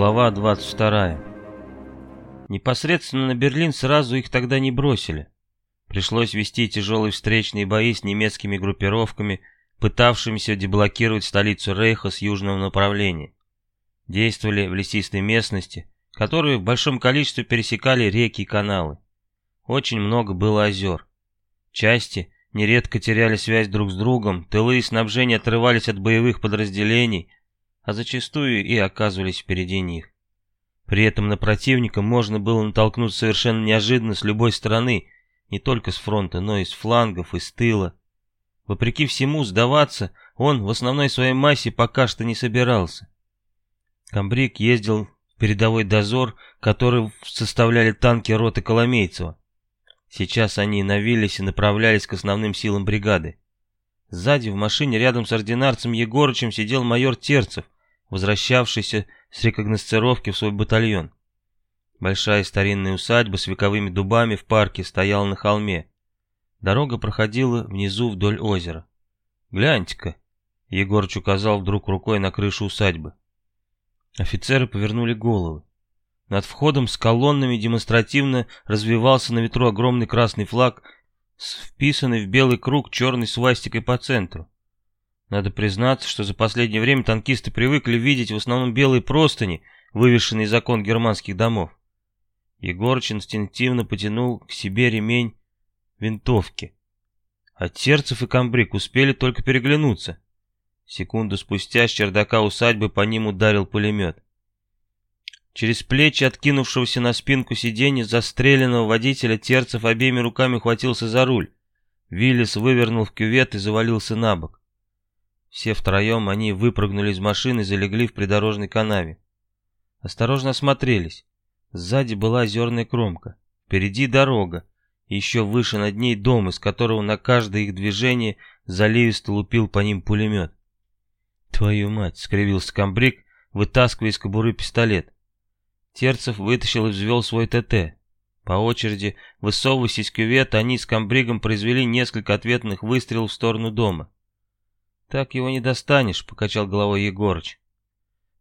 Глава 22. Непосредственно на Берлин сразу их тогда не бросили. Пришлось вести тяжелые встречные бои с немецкими группировками, пытавшимися деблокировать столицу Рейха с южного направления. Действовали в лесистой местности, которые в большом количестве пересекали реки и каналы. Очень много было озер. Части нередко теряли связь друг с другом, тылы и снабжение отрывались от боевых подразделений – а зачастую и оказывались впереди них. При этом на противника можно было натолкнуться совершенно неожиданно с любой стороны, не только с фронта, но и с флангов, и с тыла. Вопреки всему, сдаваться он в основной своей массе пока что не собирался. Камбрик ездил в передовой дозор, который составляли танки роты Коломейцева. Сейчас они навились и направлялись к основным силам бригады. Сзади в машине рядом с ординарцем Егорычем сидел майор Терцев, возвращавшийся с рекогносцировки в свой батальон. Большая старинная усадьба с вековыми дубами в парке стояла на холме. Дорога проходила внизу вдоль озера. «Гляньте-ка!» — Егорыч указал вдруг рукой на крышу усадьбы. Офицеры повернули головы. Над входом с колоннами демонстративно развивался на ветру огромный красный флаг с вписанной в белый круг черной свастикой по центру. Надо признаться, что за последнее время танкисты привыкли видеть в основном белые простыни, вывешенные из окон германских домов. Егорыч инстинктивно потянул к себе ремень винтовки. А Терцев и Камбрик успели только переглянуться. Секунду спустя с чердака усадьбы по ним ударил пулемет. Через плечи откинувшегося на спинку сиденья застреленного водителя Терцев обеими руками хватился за руль. Виллис вывернул в кювет и завалился на бок. Все втроем они выпрыгнули из машины и залегли в придорожной канаве. Осторожно осмотрелись. Сзади была озерная кромка. Впереди дорога. Еще выше над ней дом, из которого на каждое их движение заливисто лупил по ним пулемет. «Твою мать!» — скривился комбриг, вытаскивая из кобуры пистолет. Терцев вытащил и взвел свой ТТ. По очереди, высовываясь из кювета, они с комбригом произвели несколько ответных выстрелов в сторону дома. «Так его не достанешь», — покачал головой Егорыч.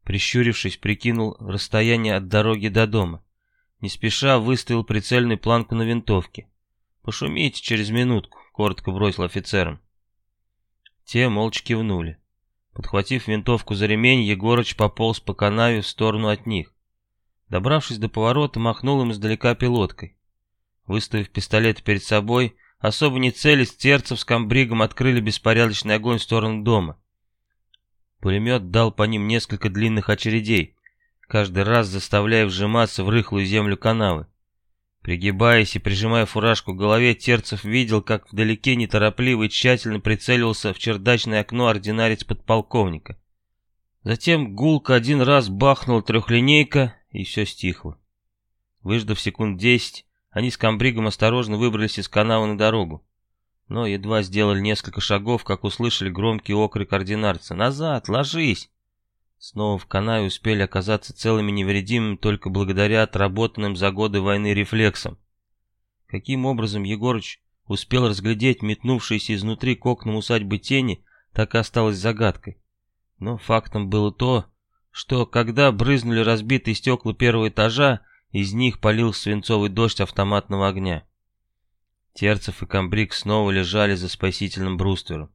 Прищурившись, прикинул расстояние от дороги до дома. Не спеша выставил прицельную планку на винтовке. «Пошумите через минутку», — коротко бросил офицерам. Те молча кивнули. Подхватив винтовку за ремень, Егорыч пополз по канаве в сторону от них. Добравшись до поворота, махнул им издалека пилоткой. Выставив пистолет перед собой, особо не целясь, терцев с комбригом открыли беспорядочный огонь в сторону дома. Пулемет дал по ним несколько длинных очередей, каждый раз заставляя вжиматься в рыхлую землю канавы. Пригибаясь и прижимая фуражку к голове, Терцев видел, как вдалеке неторопливо и тщательно прицелился в чердачное окно ординарец подполковника. Затем гулко один раз бахнула трехлинейка, и все стихло. Выждав секунд десять, они с комбригом осторожно выбрались из канала на дорогу. Но едва сделали несколько шагов, как услышали громкий окрик ординарца. «Назад! Ложись!» Снова в канаве успели оказаться целыми невредимыми только благодаря отработанным за годы войны рефлексам. Каким образом Егорыч успел разглядеть метнувшиеся изнутри к окнам усадьбы тени, так и осталось загадкой. Но фактом было то, что когда брызнули разбитые стекла первого этажа, из них полил свинцовый дождь автоматного огня. Терцев и Камбрик снова лежали за спасительным бруствером.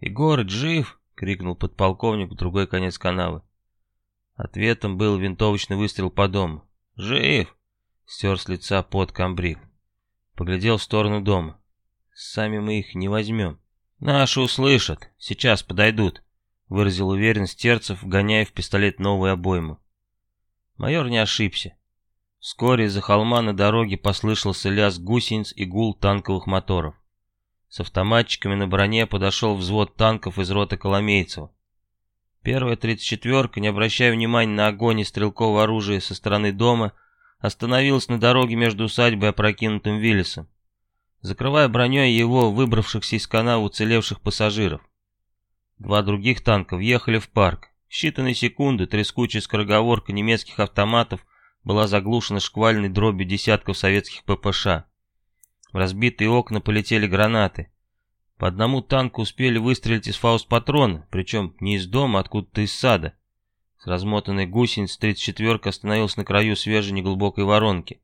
«Егорыч жив!» — крикнул подполковник в другой конец канавы. Ответом был винтовочный выстрел по дому. «Жив!» — стер с лица под Камбрик. Поглядел в сторону дома. «Сами мы их не возьмем. Наши услышат. Сейчас подойдут», — выразил уверенность Терцев, гоняя в пистолет новую обойму. Майор не ошибся. Вскоре из-за холма на дороге послышался лязг гусениц и гул танковых моторов. С автоматчиками на броне подошел взвод танков из роты Коломейцева. Первая тридцать четверка, не обращая внимания на огонь и стрелкового оружия со стороны дома, остановилась на дороге между усадьбой и опрокинутым Виллисом, закрывая броней его выбравшихся из канала уцелевших пассажиров. Два других танка въехали в парк. Считанные секунды трескучая скороговорка немецких автоматов была заглушена шквальной дробью десятков советских ППШ. В разбитые окна полетели гранаты. По одному танку успели выстрелить из фауст-патрона, причем не из дома, а откуда-то из сада. С размотанной гусениц 34-ка остановилась на краю свежей неглубокой воронки.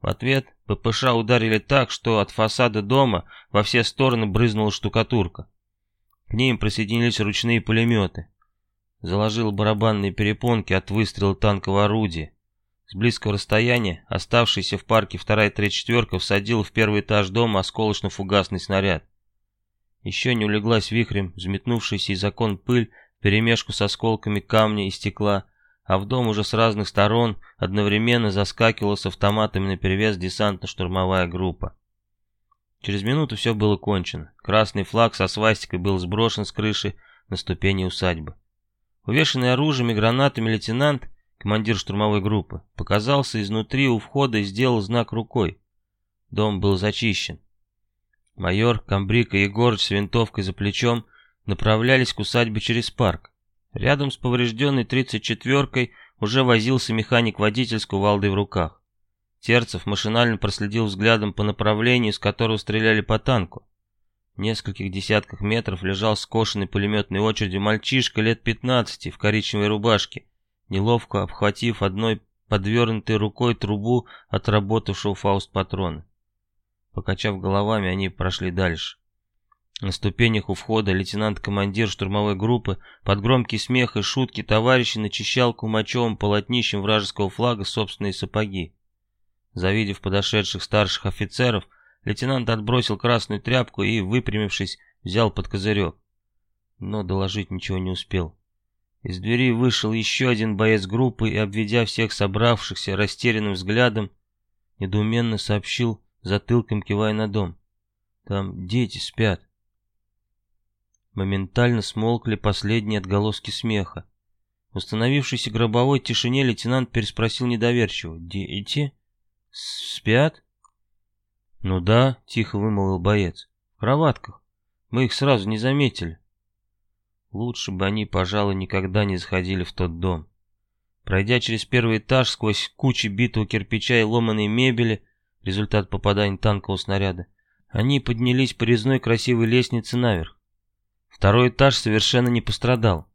В ответ ППШ ударили так, что от фасада дома во все стороны брызнула штукатурка. К ним присоединились ручные пулеметы. Заложил барабанные перепонки от выстрела танкового орудия. С близкого расстояния оставшийся в парке вторая треть четверка всадил в первый этаж дома осколочно-фугасный снаряд. Еще не улеглась вихрем взметнувшаяся из окон пыль перемешку с осколками камня и стекла, а в дом уже с разных сторон одновременно заскакивала с автоматами наперевес десантно-штурмовая группа. Через минуту все было кончено. Красный флаг со свастикой был сброшен с крыши на ступени усадьбы. Увешанный оружием и гранатами лейтенант, командир штурмовой группы, показался изнутри у входа и сделал знак рукой. Дом был зачищен. Майор, Камбрик и Егорыч с винтовкой за плечом направлялись к усадьбе через парк. Рядом с поврежденной 34-кой уже возился механик водитель с кувалдой в руках. Терцев машинально проследил взглядом по направлению, с которого стреляли по танку. В нескольких десятках метров лежал скошенный пулеметной очередью мальчишка лет 15 в коричневой рубашке, неловко обхватив одной подвернутой рукой трубу отработавшего фауст патрона. Покачав головами, они прошли дальше. На ступенях у входа лейтенант-командир штурмовой группы под громкий смех и шутки товарищей начищал кумачевым полотнищем вражеского флага собственные сапоги. Завидев подошедших старших офицеров, лейтенант отбросил красную тряпку и, выпрямившись, взял под козырек. Но доложить ничего не успел. Из двери вышел еще один боец группы и, обведя всех собравшихся растерянным взглядом, недоуменно сообщил, затылком кивая на дом. «Там дети спят». Моментально смолкли последние отголоски смеха. В установившейся гробовой тишине лейтенант переспросил недоверчиво. «Дети? Спят?» «Ну да», — тихо вымолвил боец. «В кроватках. Мы их сразу не заметили». Лучше бы они, пожалуй, никогда не заходили в тот дом. Пройдя через первый этаж сквозь кучи битого кирпича и ломаной мебели, результат попадания танкового снаряда, они поднялись по резной красивой лестнице наверх. Второй этаж совершенно не пострадал.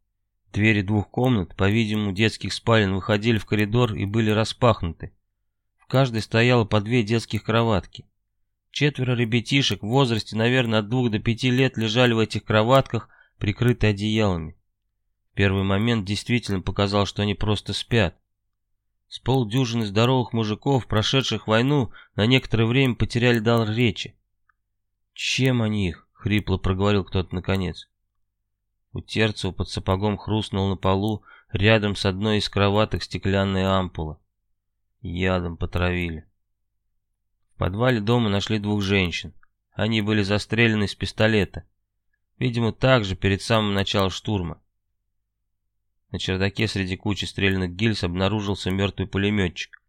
Двери двух комнат, по-видимому, детских спален, выходили в коридор и были распахнуты. В каждой стояло по две детских кроватки. Четверо ребятишек в возрасте, наверное, от двух до пяти лет лежали в этих кроватках, прикрытые одеялами. Первый момент действительно показал, что они просто спят. С полдюжины здоровых мужиков, прошедших войну, на некоторое время потеряли дар речи. «Чем они их?» — хрипло проговорил кто-то наконец. У Терцева под сапогом хрустнул на полу, рядом с одной из кроваток стеклянная ампула. Ядом потравили. В подвале дома нашли двух женщин. Они были застрелены из пистолета. Видимо, так же перед самым началом штурма. На чердаке среди кучи стрельных гильз обнаружился мертвый пулеметчик.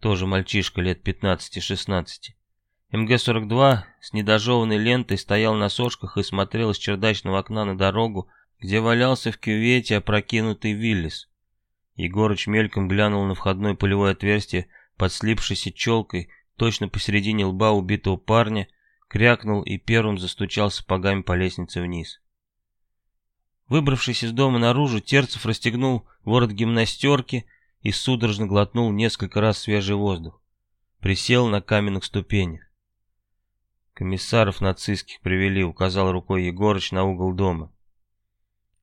Тоже мальчишка лет 15-16. МГ-42 с недожеванной лентой стоял на сошках и смотрел из чердачного окна на дорогу, где валялся в кювете опрокинутый Виллис. Егорыч мельком глянул на входное пулевое отверстие под слипшейся челкой, точно посередине лба убитого парня, крякнул и первым застучал сапогами по лестнице вниз. Выбравшись из дома наружу, Терцев расстегнул ворот гимнастерки и судорожно глотнул несколько раз свежий воздух. Присел на каменных ступенях. Комиссаров нацистских привели, указал рукой Егорыч на угол дома.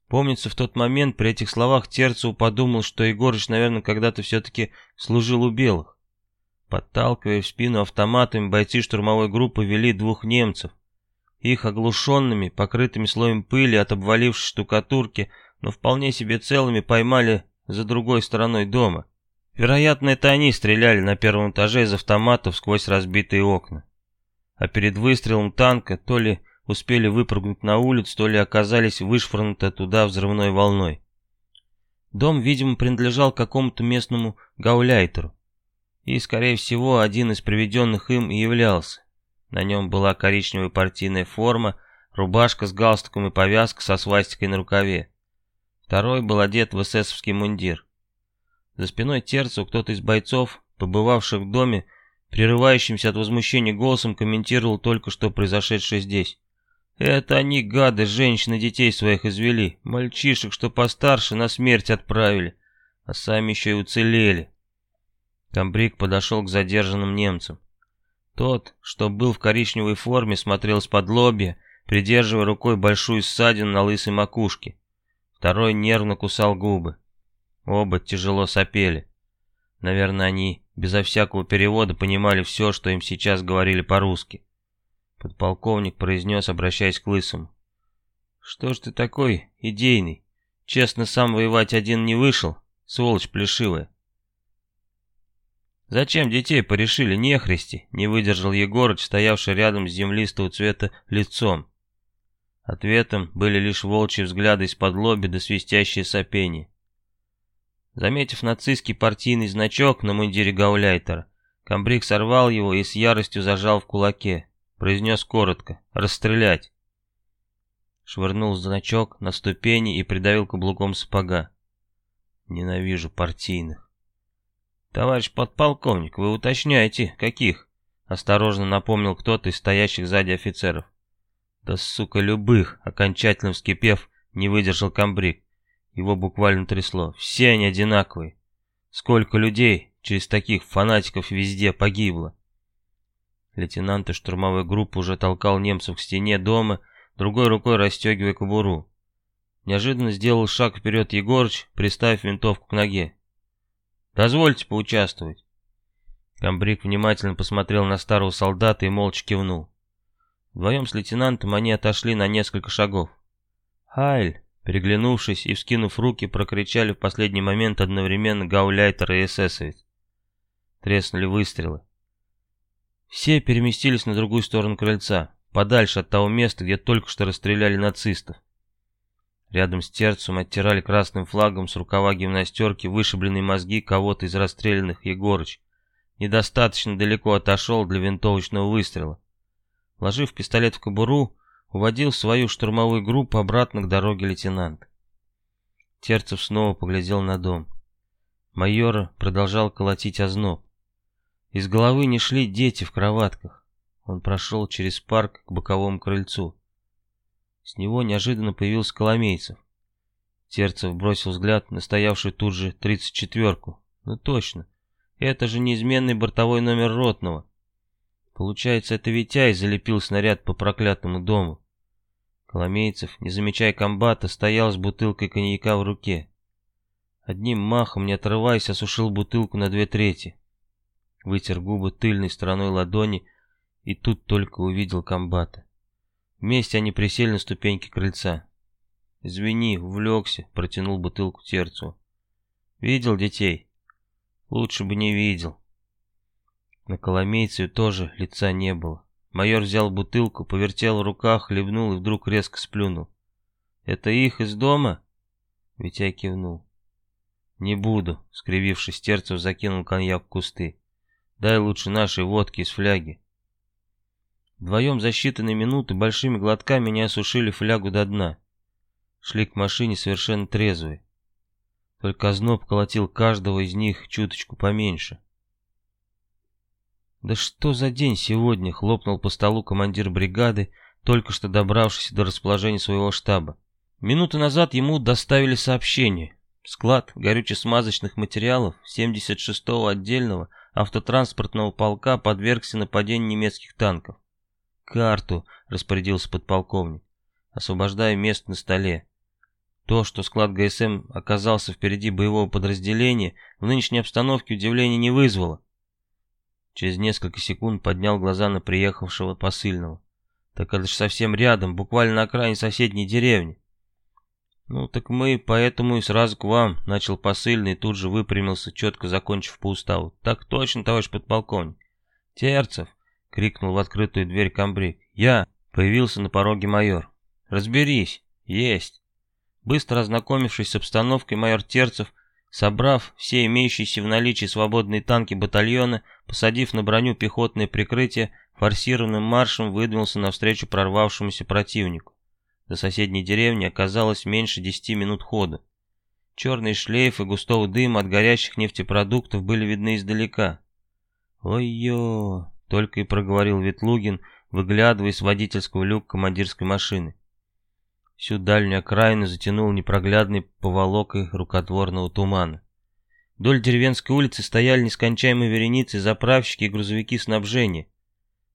Помнится, в тот момент при этих словах Терцев подумал, что Егорыч, наверное, когда-то все-таки служил у белых. Подталкивая в спину автоматами, бойцы штурмовой группы вели двух немцев. Их оглушенными, покрытыми слоем пыли от обвалившей штукатурки, но вполне себе целыми поймали за другой стороной дома. Вероятно, это они стреляли на первом этаже из автоматов сквозь разбитые окна. А перед выстрелом танка то ли успели выпрыгнуть на улицу, то ли оказались вышвырнуты туда взрывной волной. Дом, видимо, принадлежал какому-то местному гауляйтеру, и, скорее всего, один из приведенных им и являлся. На нем была коричневая партийная форма, рубашка с галстуком и повязка со свастикой на рукаве. Второй был одет в эсэсовский мундир. За спиной Терцева кто-то из бойцов, побывавших в доме, прерывающимся от возмущения голосом комментировал только что произошедшее здесь. Это они, гады, женщины детей своих извели. Мальчишек, что постарше, на смерть отправили. а сами еще и уцелели. Камбрик подошел к задержанным немцам. Тот, что был в коричневой форме, смотрел с-под лобья, придерживая рукой большую ссадину на лысой макушке. Второй нервно кусал губы. Оба тяжело сопели. Наверное, они безо всякого перевода понимали все, что им сейчас говорили по-русски. Подполковник произнес, обращаясь к Лысому. «Что ж ты такой идейный? Честно, сам воевать один не вышел, сволочь плешивая». «Зачем детей порешили нехристи?» — не выдержал Егорыч, стоявший рядом с землистого цвета лицом. Ответом были лишь волчьи взгляды из-под лоби да свистящие сопения. Заметив нацистский партийный значок на мундире гауляйтера, комбриг сорвал его и с яростью зажал в кулаке. Произнес коротко «Расстрелять!» Швырнул значок на ступени и придавил каблуком сапога. Ненавижу партийных. «Товарищ подполковник, вы уточняете, каких?» Осторожно напомнил кто-то из стоящих сзади офицеров. «Да сука, любых!» Окончательно вскипев, не выдержал комбриг. Его буквально трясло. «Все они одинаковые. Сколько людей через таких фанатиков везде погибло!» Лейтенант из штурмовой группы уже толкал немцев к стене дома, другой рукой расстегивая кобуру. Неожиданно сделал шаг вперед Егорыч, приставив винтовку к ноге. «Дозвольте поучаствовать». Комбриг внимательно посмотрел на старого солдата и молча кивнул. Вдвоем с лейтенантом они отошли на несколько шагов. «Хайль!» Переглянувшись и вскинув руки, прокричали в последний момент одновременно гауляйтер и эсэсовец. Треснули выстрелы. Все переместились на другую сторону крыльца, подальше от того места, где только что расстреляли нацистов. Рядом с терцем оттирали красным флагом с рукава гимнастерки вышибленные мозги кого-то из расстрелянных Егорыч. Недостаточно далеко отошел для винтовочного выстрела. Ложив пистолет в кобуру, уводил свою штурмовую группу обратно к дороге лейтенант. Терцев снова поглядел на дом. Майора продолжал колотить озноб. Из головы не шли дети в кроватках. Он прошел через парк к боковому крыльцу. С него неожиданно появился Коломейцев. Терцев бросил взгляд на стоявшую тут же тридцать четверку. Ну точно, это же неизменный бортовой номер ротного. Получается, это Витяй залепил снаряд по проклятому дому. Коломейцев, не замечая комбата, стоял с бутылкой коньяка в руке. Одним махом, не отрываясь, осушил бутылку на две трети. Вытер губы тыльной стороной ладони и тут только увидел комбата. Вместе они присели на ступеньки крыльца. «Извини, увлекся», — протянул бутылку терцу. «Видел детей?» «Лучше бы не видел». На Коломейцеве тоже лица не было. Майор взял бутылку, повертел в руках, хлебнул и вдруг резко сплюнул. «Это их из дома?» Витяй кивнул. «Не буду», — скривившись, Терцев закинул коньяк в кусты. «Дай лучше нашей водки из фляги». Вдвоем за считанные минуты большими глотками не осушили флягу до дна. Шли к машине совершенно трезвые. Только озноб колотил каждого из них чуточку поменьше. «Да что за день сегодня?» — хлопнул по столу командир бригады, только что добравшийся до расположения своего штаба. Минуту назад ему доставили сообщение. Склад горюче-смазочных материалов 76-го отдельного автотранспортного полка подвергся нападению немецких танков. «Карту», — распорядился подполковник, освобождая место на столе. То, что склад ГСМ оказался впереди боевого подразделения, в нынешней обстановке удивления не вызвало. Через несколько секунд поднял глаза на приехавшего посыльного. Так это же совсем рядом, буквально на окраине соседней деревни. «Ну, так мы поэтому и сразу к вам», — начал посыльный и тут же выпрямился, четко закончив по уставу. «Так точно, товарищ подполковник». «Терцев!» — крикнул в открытую дверь комбриг. «Я!» — появился на пороге майор. «Разберись!» «Есть!» Быстро ознакомившись с обстановкой, майор Терцев Собрав все имеющиеся в наличии свободные танки батальона, посадив на броню пехотное прикрытие, форсированным маршем выдвинулся навстречу прорвавшемуся противнику. До соседней деревни оказалось меньше десяти минут хода. Черные шлейфы густого дыма от горящих нефтепродуктов были видны издалека. «Ой-ё!» — только и проговорил Ветлугин, выглядывая из водительского люка командирской машины. Всю дальнюю окраину затянул непроглядной поволокой рукотворного тумана. Вдоль деревенской улицы стояли нескончаемые вереницы заправщики и грузовики снабжения.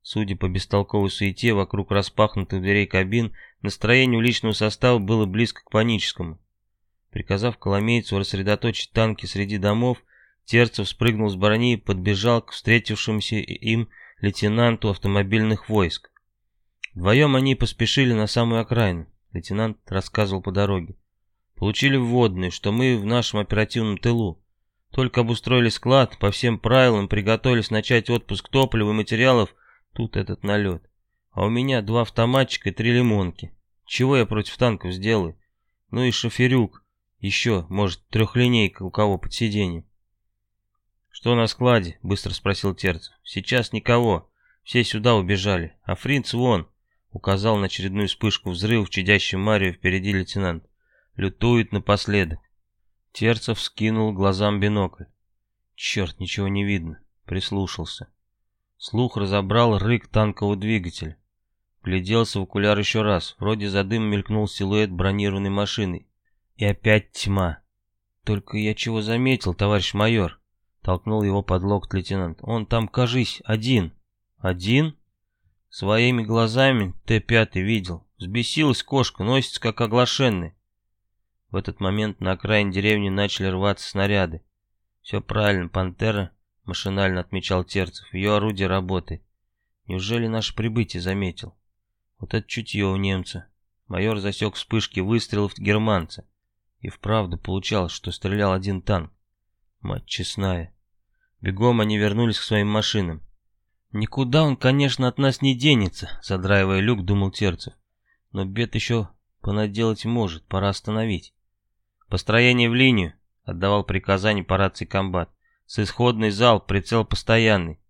Судя по бестолковой суете вокруг распахнутых дверей кабин, настроение у личного состава было близко к паническому. Приказав Коломейцу рассредоточить танки среди домов, Терцев спрыгнул с брони и подбежал к встретившемуся им лейтенанту автомобильных войск. Вдвоем они поспешили на самую окраину. Лейтенант рассказывал по дороге. Получили вводные, что мы в нашем оперативном тылу. Только обустроили склад, по всем правилам приготовились начать отпуск топлива и материалов, тут этот налет. А у меня два автоматчика и три лимонки. Чего я против танков сделаю? Ну и шоферюк. Еще, может, трехлинейка у кого под сиденьем. «Что на складе?» — быстро спросил Терцев. «Сейчас никого. Все сюда убежали. А Фринц вон. Указал на очередную вспышку взрыва в чадящем Марию впереди лейтенант. Лютует напоследок. Терцев скинул глазам бинокль. Черт, ничего не видно. Прислушался. Слух разобрал рык танкового двигателя. Гляделся в окуляр еще раз. Вроде за дым мелькнул силуэт бронированной машины. И опять тьма. Только я чего заметил, товарищ майор? Толкнул его под локоть лейтенант. Он там, кажись, один. Один? Своими глазами Т-5 видел. Взбесилась кошка, носится как оглашенная. В этот момент на окраине деревни начали рваться снаряды. Все правильно, пантера, машинально отмечал Терцев. Ее орудие работает. Неужели наше прибытие заметил? Вот это чутье у немца. Майор засек вспышки выстрелов германца. И вправду получалось, что стрелял один танк. Мать честная. Бегом они вернулись к своим машинам. «Никуда он, конечно, от нас не денется», — задраивая люк, думал Терцев. «Но бед еще понаделать может, пора остановить». «Построение в линию», — отдавал приказание по рации комбат. «С исходный зал, прицел постоянный».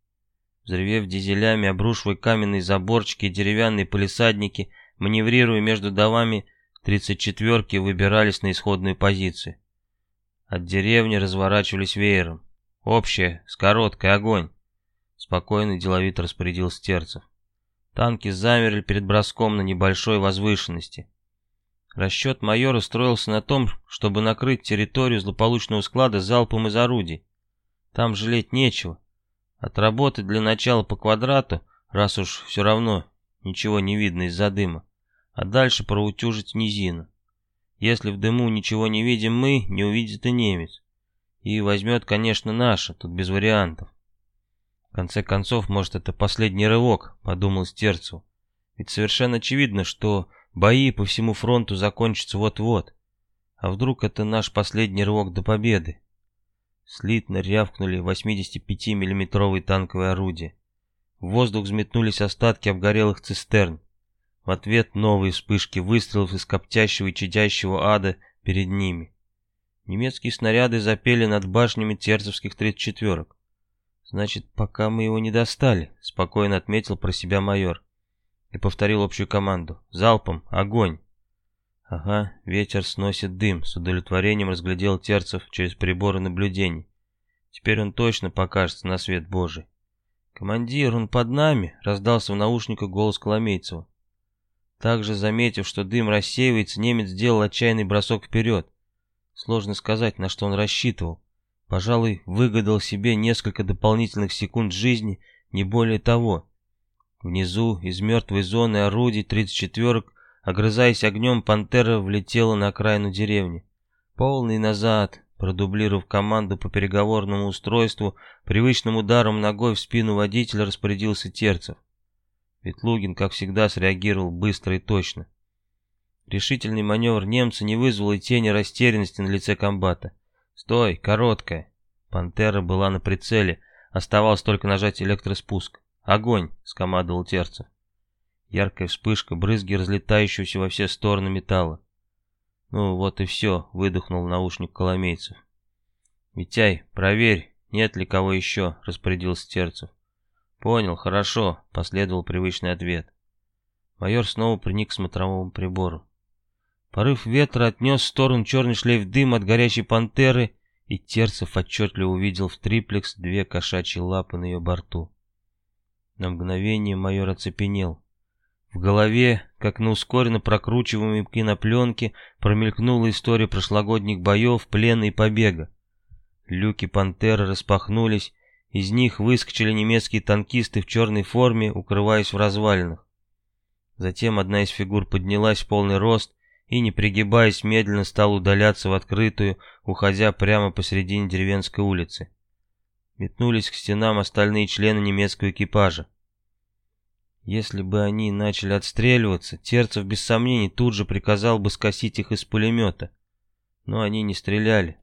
Взревев дизелями, обрушивая каменные заборчики и деревянные полисадники, маневрируя между домами, тридцать четверки выбирались на исходную позицию. От деревни разворачивались веером. Общая, с короткой, огонь. Спокойно и деловито распорядился Терцев. Танки замерли перед броском на небольшой возвышенности. Расчет майора строился на том, чтобы накрыть территорию злополучного склада залпом из орудий. Там жалеть нечего. Отработать для начала по квадрату, раз уж все равно ничего не видно из-за дыма, а дальше проутюжить низину. Если в дыму ничего не видим мы, не увидит и немец. И возьмет, конечно, наше, тут без вариантов. В конце концов, может, это последний рывок, подумал Стерцев. Ведь совершенно очевидно, что бои по всему фронту закончатся вот-вот. А вдруг это наш последний рывок до победы? Слитно рявкнули 85 миллиметровые танковые орудия. В воздух взметнулись остатки обгорелых цистерн. В ответ новые вспышки выстрелов из коптящего и чадящего ада перед ними. Немецкие снаряды запели над башнями терцевских 34-ок. «Значит, пока мы его не достали», — спокойно отметил про себя майор. И повторил общую команду. «Залпом! Огонь!» Ага, ветер сносит дым, с удовлетворением разглядел Терцев через приборы наблюдений. Теперь он точно покажется на свет Божий. «Командир, он под нами!» — раздался в наушниках голос Коломейцева. Также, заметив, что дым рассеивается, немец сделал отчаянный бросок вперед. Сложно сказать, на что он рассчитывал. Пожалуй, выгадал себе несколько дополнительных секунд жизни, не более того. Внизу, из мертвой зоны орудий 34-ок, огрызаясь огнем, пантера влетела на окраину деревни. Полный назад, продублировав команду по переговорному устройству, привычным ударом ногой в спину водителя распорядился Терцев. Ветлугин, как всегда, среагировал быстро и точно. Решительный маневр немца не вызвал и тени растерянности на лице комбата. «Стой, короткая!» Пантера была на прицеле, оставалось только нажать электроспуск. «Огонь!» — скомандовал Терцев. Яркая вспышка, брызги разлетающегося во все стороны металла. «Ну вот и все», — выдохнул наушник Коломейцев. «Витяй, проверь, нет ли кого еще», — распорядился Терцев. «Понял, хорошо», — последовал привычный ответ. Майор снова приник к смотровому прибору. Порыв ветра отнес в сторону черный шлейф дым от горящей пантеры, и Терцев отчетливо увидел в триплекс две кошачьи лапы на ее борту. На мгновение майор оцепенел. В голове, как на ускоренно прокручиваемой кинопленке, промелькнула история прошлогодних боев, плена и побега. Люки «Пантеры» распахнулись, из них выскочили немецкие танкисты в черной форме, укрываясь в развалинах. Затем одна из фигур поднялась в полный рост и, не пригибаясь, медленно стал удаляться в открытую, уходя прямо посередине деревенской улицы. Метнулись к стенам остальные члены немецкого экипажа. Если бы они начали отстреливаться, Терцев без сомнений тут же приказал бы скосить их из пулемета. Но они не стреляли.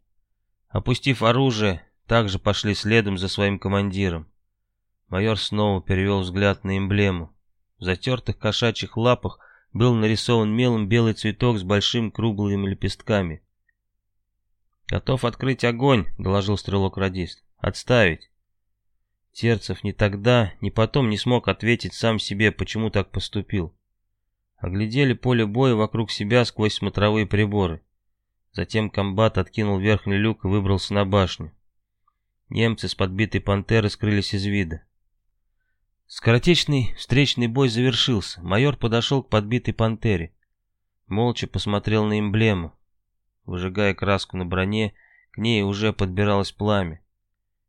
Опустив оружие, также пошли следом за своим командиром. Майор снова перевел взгляд на эмблему. В затертых кошачьих лапах был нарисован мелом белый цветок с большими круглыми лепестками. «Готов открыть огонь», — доложил стрелок-радист. «Отставить». Терцев ни тогда, ни потом не смог ответить сам себе, почему так поступил. Оглядели поле боя вокруг себя сквозь смотровые приборы. Затем комбат откинул верхний люк и выбрался на башню. Немцы с подбитой пантеры скрылись из вида. Скоротечный встречный бой завершился. Майор подошел к подбитой пантере. Молча посмотрел на эмблему. Выжигая краску на броне, к ней уже подбиралось пламя.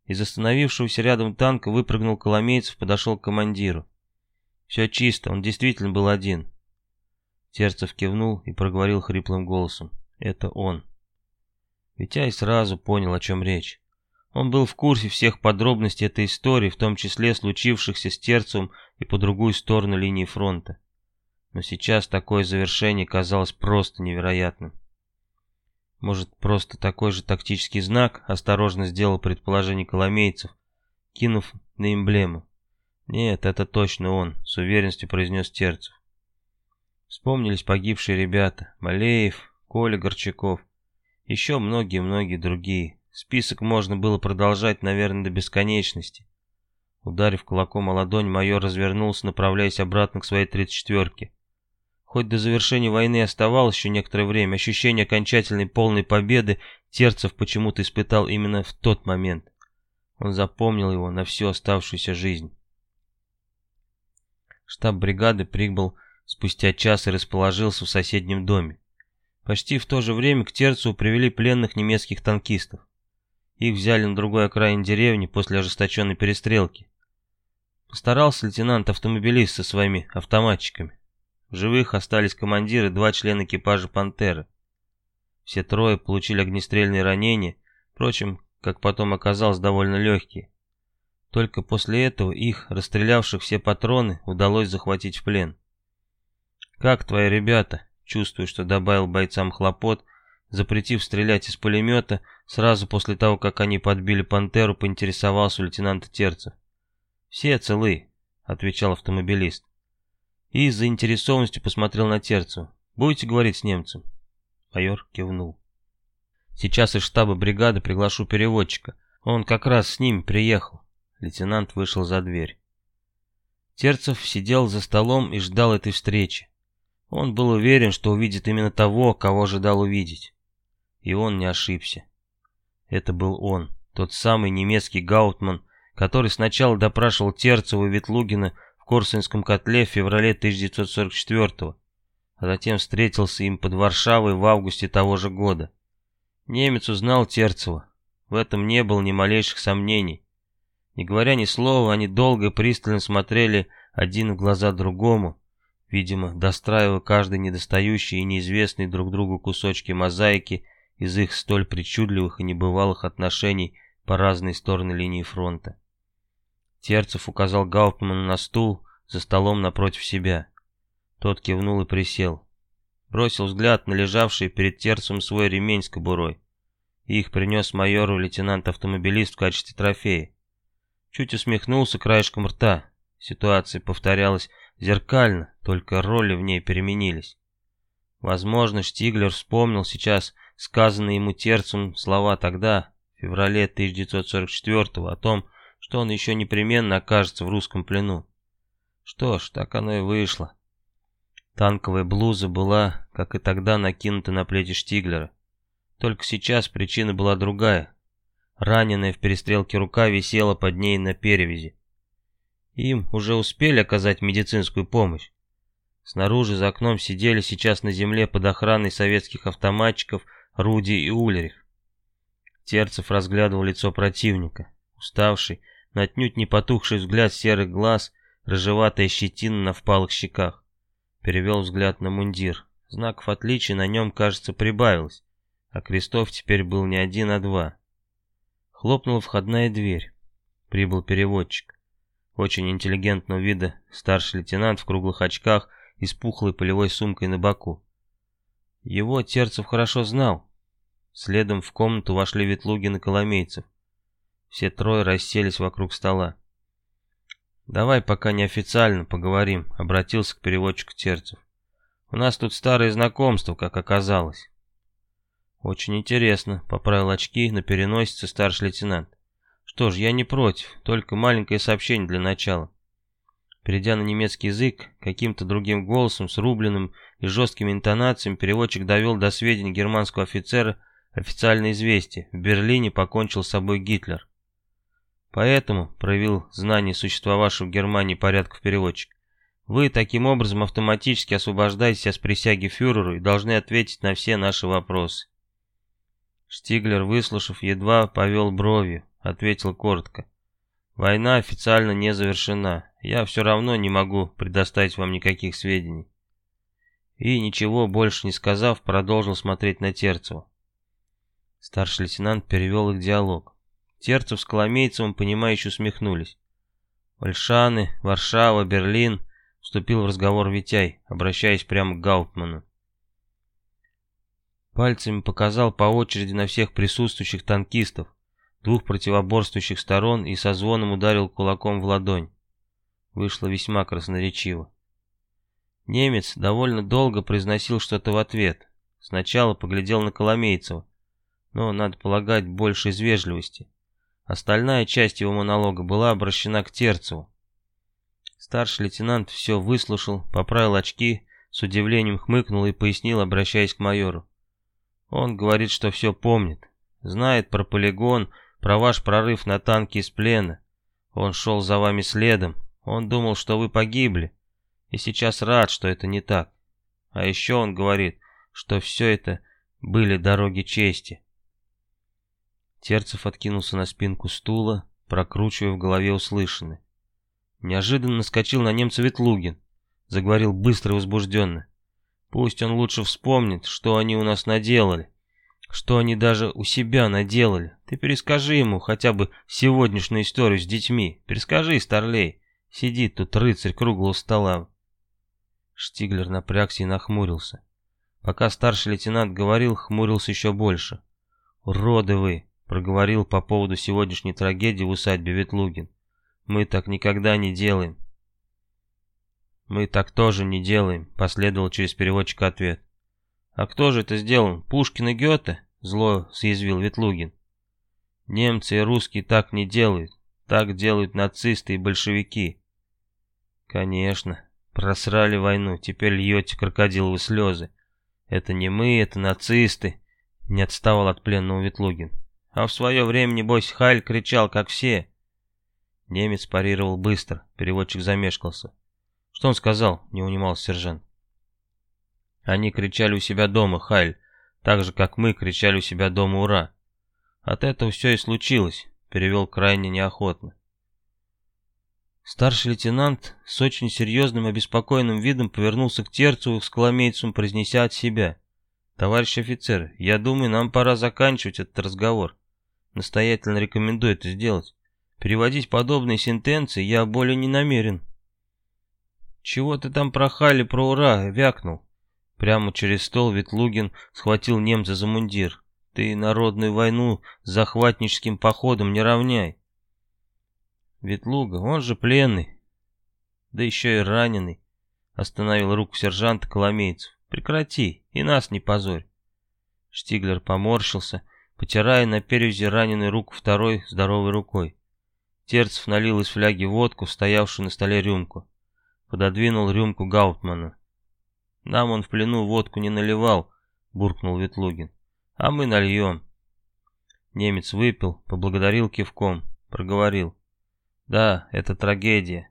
Из остановившегося рядом танка выпрыгнул Коломейцев, подошел к командиру. Все чисто, он действительно был один. Терцев кивнул и проговорил хриплым голосом. Это он. Витяй сразу понял, о чем речь. Он был в курсе всех подробностей этой истории, в том числе случившихся с Терцевым и по другую сторону линии фронта. Но сейчас такое завершение казалось просто невероятным. Может, просто такой же тактический знак, осторожно сделал предположение коломейцев, кинув на эмблему. Нет, это точно он, с уверенностью произнес Терцев. Вспомнились погибшие ребята, Малеев, Коля Горчаков, еще многие-многие другие. Список можно было продолжать, наверное, до бесконечности. Ударив кулаком о ладонь, майор развернулся, направляясь обратно к своей тридцать четверке. Хоть до завершения войны оставалось еще некоторое время, ощущение окончательной полной победы Терцев почему-то испытал именно в тот момент. Он запомнил его на всю оставшуюся жизнь. Штаб бригады прибыл спустя час и расположился в соседнем доме. Почти в то же время к Терцеву привели пленных немецких танкистов. Их взяли на другой окраине деревни после ожесточенной перестрелки. Постарался лейтенант-автомобилист со своими автоматчиками. В живых остались командиры и два члена экипажа «Пантеры». Все трое получили огнестрельные ранения, впрочем, как потом оказалось, довольно легкие. Только после этого их, расстрелявших все патроны, удалось захватить в плен. «Как твои ребята?» Чувствуя, что добавил бойцам хлопот, запретив стрелять из пулемета, сразу после того, как они подбили «Пантеру», поинтересовался у лейтенанта Терцев. «Все целы», — отвечал автомобилист и с заинтересованностью посмотрел на Терцу. «Будете говорить с немцем?» Майор кивнул. «Сейчас из штаба бригады приглашу переводчика. Он как раз с ним приехал». Лейтенант вышел за дверь. Терцев сидел за столом и ждал этой встречи. Он был уверен, что увидит именно того, кого ожидал увидеть. И он не ошибся. Это был он, тот самый немецкий Гаутман, который сначала допрашивал Терцева и Ветлугина Корсунском котле в феврале 1944 а затем встретился им под Варшавой в августе того же года. Немец узнал Терцева. В этом не было ни малейших сомнений. Не говоря ни слова, они долго и пристально смотрели один в глаза другому, видимо, достраивая каждый недостающий и неизвестный друг другу кусочки мозаики из их столь причудливых и небывалых отношений по разные стороны линии фронта. Терцев указал Гауптману на стул за столом напротив себя. Тот кивнул и присел. Бросил взгляд на лежавший перед Терцем свой ремень с кобурой. Их принес майору лейтенант-автомобилист в качестве трофея. Чуть усмехнулся краешком рта. Ситуация повторялась зеркально, только роли в ней переменились. Возможно, Штиглер вспомнил сейчас сказанные ему Терцем слова тогда, в феврале 1944 о том, что он еще непременно окажется в русском плену. Что ж, так оно и вышло. Танковая блуза была, как и тогда, накинута на плечи Штиглера. Только сейчас причина была другая. Раненая в перестрелке рука висела под ней на перевязи. Им уже успели оказать медицинскую помощь. Снаружи за окном сидели сейчас на земле под охраной советских автоматчиков Руди и Ульрих. Терцев разглядывал лицо противника. Уставший, но отнюдь не потухший взгляд серых глаз, рыжеватая щетина на впалых щеках. Перевел взгляд на мундир. Знаков отличия на нем, кажется, прибавилось, а крестов теперь был не один, а два. Хлопнула входная дверь. Прибыл переводчик. Очень интеллигентного вида старший лейтенант в круглых очках и с пухлой полевой сумкой на боку. Его Терцев хорошо знал. Следом в комнату вошли Ветлугин и Коломейцев. Все трое расселись вокруг стола. «Давай пока неофициально поговорим», — обратился к переводчику Терцев. «У нас тут старые знакомства, как оказалось». «Очень интересно», — поправил очки на переносице старший лейтенант. «Что ж, я не против, только маленькое сообщение для начала». Перейдя на немецкий язык, каким-то другим голосом, с рубленным и жесткими интонациями, переводчик довел до сведения германского офицера официальное известие. В Берлине покончил с собой Гитлер. Поэтому проявил знание существовавшего в Германии порядков переводчик. Вы таким образом автоматически освобождаетесь от присяги фюреру и должны ответить на все наши вопросы. Штиглер, выслушав, едва повел бровью, ответил коротко. Война официально не завершена. Я все равно не могу предоставить вам никаких сведений. И ничего больше не сказав, продолжил смотреть на Терцева. Старший лейтенант перевел их диалог. Терцев с Коломейцевым, понимающе усмехнулись. Вальшаны, Варшава, Берлин, вступил в разговор Витяй, обращаясь прямо к Гаутману. Пальцами показал по очереди на всех присутствующих танкистов, двух противоборствующих сторон и со звоном ударил кулаком в ладонь. Вышло весьма красноречиво. Немец довольно долго произносил что-то в ответ. Сначала поглядел на Коломейцева, но, надо полагать, больше из вежливости. Остальная часть его монолога была обращена к Терцеву. Старший лейтенант все выслушал, поправил очки, с удивлением хмыкнул и пояснил, обращаясь к майору. Он говорит, что все помнит. Знает про полигон, про ваш прорыв на танке из плена. Он шел за вами следом. Он думал, что вы погибли. И сейчас рад, что это не так. А еще он говорит, что все это были дороги чести. Терцев откинулся на спинку стула, прокручивая в голове услышанное. Неожиданно наскочил на немца Ветлугин. Заговорил быстро и возбужденно. Пусть он лучше вспомнит, что они у нас наделали. Что они даже у себя наделали. Ты перескажи ему хотя бы сегодняшнюю историю с детьми. Перескажи, старлей. Сидит тут рыцарь круглого стола. Штиглер напрягся и нахмурился. Пока старший лейтенант говорил, хмурился еще больше. «Уроды вы!» Проговорил по поводу сегодняшней трагедии в усадьбе Ветлугин. «Мы так никогда не делаем». «Мы так тоже не делаем», — последовал через переводчика ответ. «А кто же это сделал? Пушкин и Гёте?» — зло съязвил Ветлугин. «Немцы и русские так не делают. Так делают нацисты и большевики». «Конечно. Просрали войну, теперь льете крокодиловые слезы. Это не мы, это нацисты», — не отставал от пленного Ветлугин. А в свое время, небось, Халь кричал, как все. Немец парировал быстро, переводчик замешкался. Что он сказал, не унимался сержант. Они кричали у себя дома, Халь, так же, как мы кричали у себя дома «Ура!». От этого все и случилось, перевел крайне неохотно. Старший лейтенант с очень серьезным и обеспокоенным видом повернулся к терцу с коломейцем, произнеся от себя. «Товарищ офицер, я думаю, нам пора заканчивать этот разговор. Настоятельно рекомендую это сделать. Переводить подобные сентенции я более не намерен. «Чего ты там про Хали, про ура?» — вякнул. Прямо через стол Ветлугин схватил немца за мундир. «Ты народную войну с захватническим походом не равняй». Ветлуга, он же пленный, да еще и раненый, остановил руку сержанта Коломейцев. «Прекрати, и нас не позорь». Штиглер поморщился, потирая на перевязи раненую руку второй здоровой рукой. Терцев налил из фляги водку, стоявшую на столе рюмку. Пододвинул рюмку Гаутмана. «Нам он в плену водку не наливал», — буркнул Ветлугин. «А мы нальем». Немец выпил, поблагодарил кивком, проговорил. «Да, это трагедия».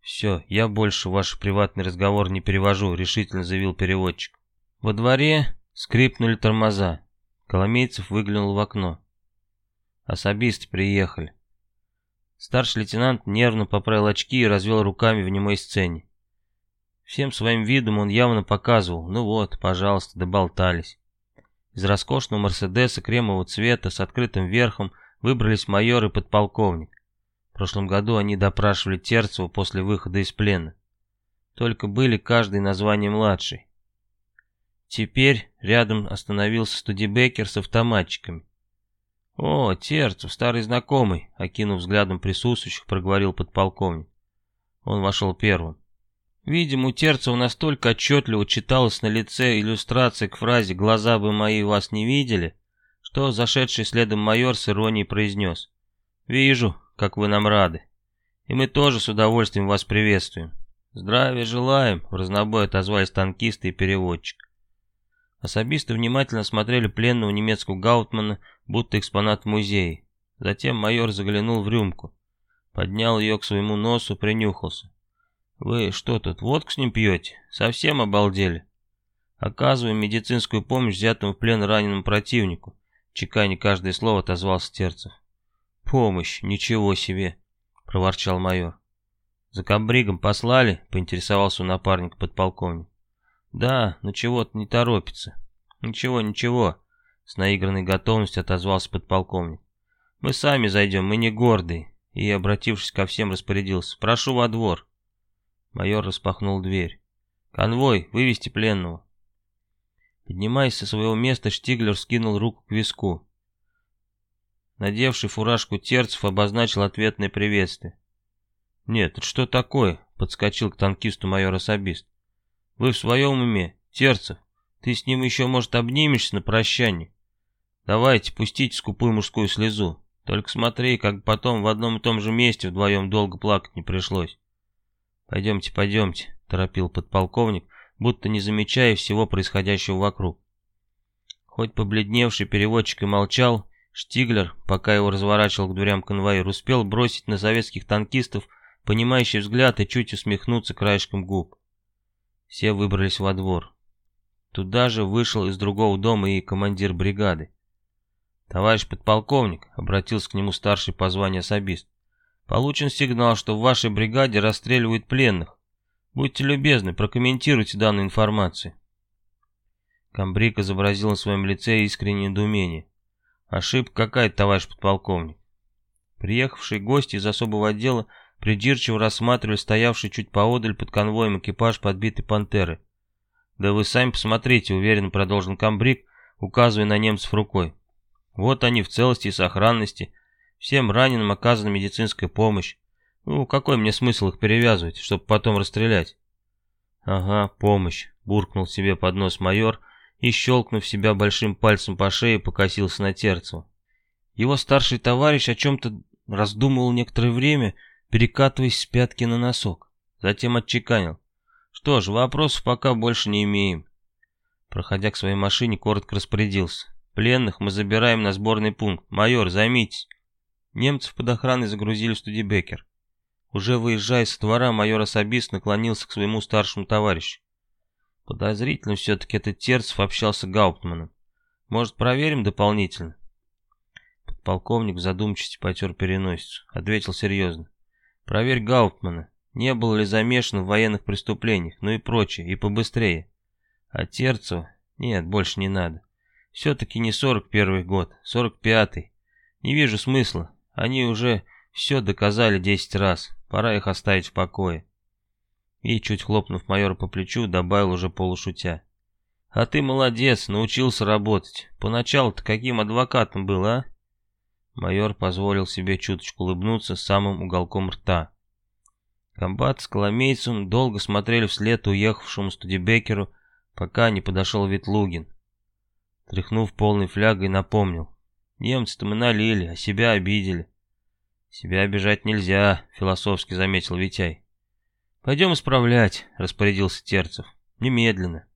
«Все, я больше ваш приватный разговор не перевожу», — решительно заявил переводчик. Во дворе скрипнули тормоза. Коломейцев выглянул в окно. Особисты приехали. Старший лейтенант нервно поправил очки и развел руками в немой сцене. Всем своим видом он явно показывал, ну вот, пожалуйста, доболтались. Из роскошного Мерседеса кремового цвета с открытым верхом выбрались майор и подполковник. В прошлом году они допрашивали Терцева после выхода из плена. Только были каждый название младший. Теперь рядом остановился студибекер с автоматчиками. «О, Терцев, старый знакомый», — окинув взглядом присутствующих, проговорил подполковник. Он вошел первым. Видимо, у Терцева настолько отчетливо читалось на лице иллюстрация к фразе «глаза бы мои вас не видели», что зашедший следом майор с иронией произнес «Вижу, как вы нам рады, и мы тоже с удовольствием вас приветствуем. Здравия желаем», — в разнобой отозвались танкисты и переводчик. Особисты внимательно смотрели пленного немецкого гаутмана, будто экспонат в музее. Затем майор заглянул в рюмку, поднял ее к своему носу, принюхался. «Вы что тут, водку с ним пьете? Совсем обалдели?» «Оказываем медицинскую помощь взятому в плен раненому противнику», чеканя каждое слово отозвался Терцев. «Помощь, ничего себе!» — проворчал майор. «За комбригом послали?» — поинтересовался у напарника подполковник. «Да, но чего-то не торопится». «Ничего, ничего», — с наигранной готовностью отозвался подполковник. «Мы сами зайдем, мы не гордые». И, обратившись ко всем, распорядился. «Прошу во двор». Майор распахнул дверь. «Конвой, вывести пленного». Поднимаясь со своего места, Штиглер скинул руку к виску. Надевший фуражку Терцев обозначил ответное приветствие. «Нет, это что такое?» — подскочил к танкисту майор-особист. «Вы в своем уме, Терцев? Ты с ним еще, может, обнимешься на прощание? Давайте, пустите скупую мужскую слезу. Только смотри, как потом в одном и том же месте вдвоем долго плакать не пришлось». «Пойдемте, пойдемте», — торопил подполковник, будто не замечая всего происходящего вокруг. Хоть побледневший переводчик и молчал, Штиглер, пока его разворачивал к дверям конвоир, успел бросить на советских танкистов понимающий взгляд и чуть усмехнуться краешком губ. Все выбрались во двор. Туда же вышел из другого дома и командир бригады. «Товарищ подполковник», — обратился к нему старший по званию особист, — «получен сигнал, что в вашей бригаде расстреливают пленных. Будьте любезны, прокомментируйте данную информацию». Камбрик изобразил на своем лице искреннее недоумение. «Ошибка какая-то, товарищ подполковник». Приехавшие гости из особого отдела придирчиво рассматривали стоявший чуть поодаль под конвоем экипаж подбитой пантеры. «Да вы сами посмотрите», — уверенно продолжил комбриг, указывая на немцев рукой. «Вот они в целости и сохранности. Всем раненым оказана медицинская помощь. Ну, какой мне смысл их перевязывать, чтобы потом расстрелять?» «Ага, помощь», — буркнул себе под нос майор и, щелкнув себя большим пальцем по шее, покосился на Терцева. Его старший товарищ о чем-то раздумывал некоторое время, — перекатываясь с пятки на носок. Затем отчеканил. Что ж, вопросов пока больше не имеем. Проходя к своей машине, коротко распорядился. Пленных мы забираем на сборный пункт. Майор, займитесь. Немцев под охраной загрузили в Студебекер. Уже выезжая со двора, майор особист наклонился к своему старшему товарищу. Подозрительно все-таки этот Терцев общался с Гауптманом. Может, проверим дополнительно? Подполковник в задумчивости потер переносицу. Ответил серьезно. Проверь Гауптмана, не был ли замешан в военных преступлениях, ну и прочее, и побыстрее. А Терцева? Нет, больше не надо. Все-таки не 41 год, 45-й. Не вижу смысла. Они уже все доказали 10 раз. Пора их оставить в покое. И, чуть хлопнув майора по плечу, добавил уже полушутя. А ты молодец, научился работать. Поначалу-то каким адвокатом был, а? Майор позволил себе чуточку улыбнуться самым уголком рта. Комбат с Коломейцем долго смотрели вслед уехавшему студебекеру, пока не подошел Ветлугин. Тряхнув полной флягой, напомнил. Немцы-то мы налили, а себя обидели. Себя обижать нельзя, философски заметил Витяй. Пойдем исправлять, распорядился Терцев. Немедленно.